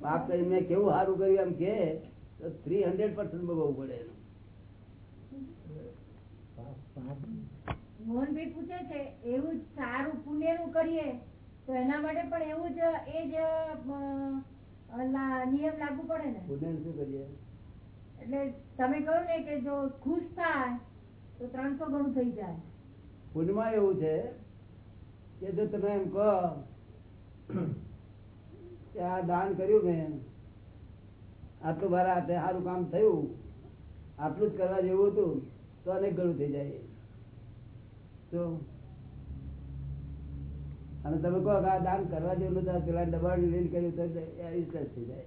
પાપ કરી મેં કેવું સારું કર્યું? એમ કે તો થ્રી હંડ્રેડ પર્સન્ટ ભોગવવું પડે એનું. મોહનભાઈ પૂછે છે એવું સારું પુણ્યનું કરીએ તો એના માટે પણ એવું જ એ જ નિયમ લાગુ પડે ને? પુણ્યનું શું કરીએ? એટલે તમે કહ્યું ને કે જો ખુશ થાય તો ત્રણસો ગણું થઈ જાય. પુણ્યમાં એવું છે કે જો તમે એમ કહો કે આ દાન કર્યું મેં આટલું મારા સારું કામ થયું, આટલું જ કરવા જેવું હતું, તો અનેક ગણું થઈ જાય. તો અને તમે કહો કે આ દાન કરવા જેવું નતા પેલા દબાણ લઈને કર્યું તો થઈ જાય.